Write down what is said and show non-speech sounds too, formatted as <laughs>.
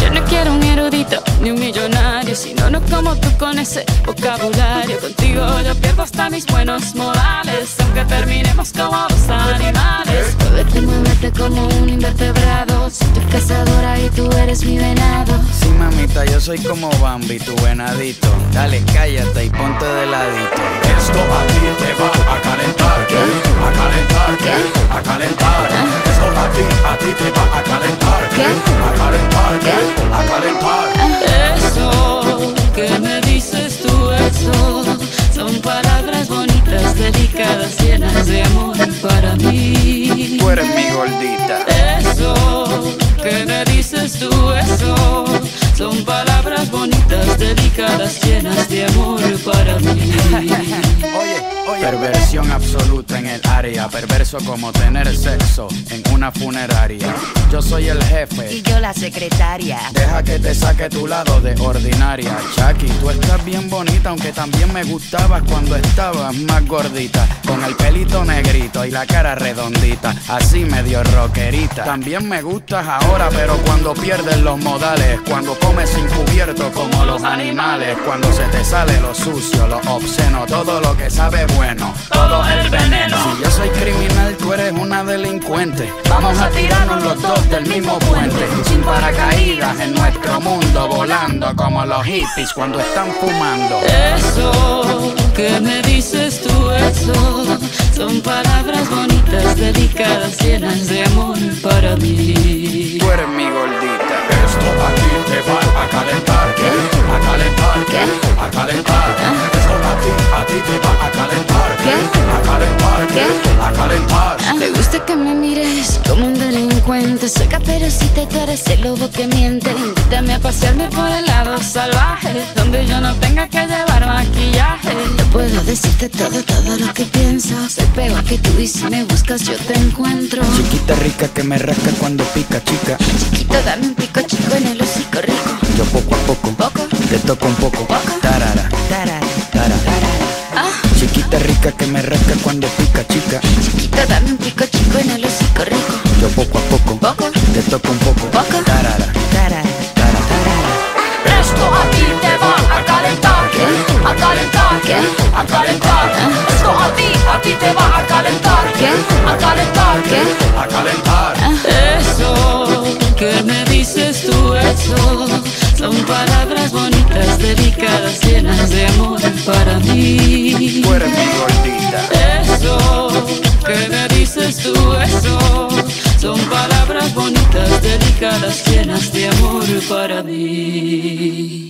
Yo no quiero un erudito ni un no como tú con ese vocabulario. Contigo yo pierdo hasta mis buenos modales, aunque terminemos como dos animales. Muévete, muévete como un invertebrado. Soy tu cazadora y tú eres mi venado. Sí, mamita, yo soy como Bambi, tu venadito. Dale, cállate y ponte de ladito. Esto a ti te va a calentar, a calentar, a calentar. Esto a ti, a ti te va a calentar, a calentar, a calentar. Delicadas, llenas de amor para mí. Tú eres mi gordita. Delicadas, llenas de amor para mí. <laughs> Oye, oye. Perversión absoluta en el área. Perverso como tener sexo en una funeraria. Yo soy el jefe. Y yo la secretaria. Deja que te saque tu lado de ordinaria. Chucky, tú estás bien bonita, aunque también me gustabas cuando estabas más gordita. Con el pelito negrito y la cara redondita, así medio rockerita. También me gustas ahora, pero cuando pierdes los modales. Cuando comes sin cubierto como los animales. Cuando se te sale lo sucio, lo obsceno, todo lo que sabe bueno. Todo el veneno. Si yo soy criminal, tú eres una delincuente. Vamos a tirarnos los dos del mismo puente. Sin paracaídas en nuestro mundo, volando como los hippies cuando están fumando. Eso que me dices tú, eso son palabras bonitas, delicadas, llenas de amor para mí. Que me mires como un delincuente si te tú eres el lobo que miente Invítame a pasearme por el lado salvaje Donde yo no tenga que llevar maquillaje Yo puedo decirte todo, todo lo que pienso Soy peor que tú y si me buscas yo te encuentro Chiquita rica que me rasca cuando pica, chica. Chiquito dame un pico chico en el hocico rico Yo poco a poco, Poco. te toco un poco. Poco. Tarara, Tarara, tarara. Ah, Chiquita rica que me rasca cuando pica, chica. chiquito dame un pico chico poco a poco, Poco. te toco un poco. Poco. Tarara, tarara, tarara. tarara. Esto a ti te va a calentar, a calentar, a calentar. Esto a ti, a ti te va a calentar, a calentar, a calentar. Eso que me dices tú, eso son palabras bonitas, delicadas, delicadas, llenas de amor para mí.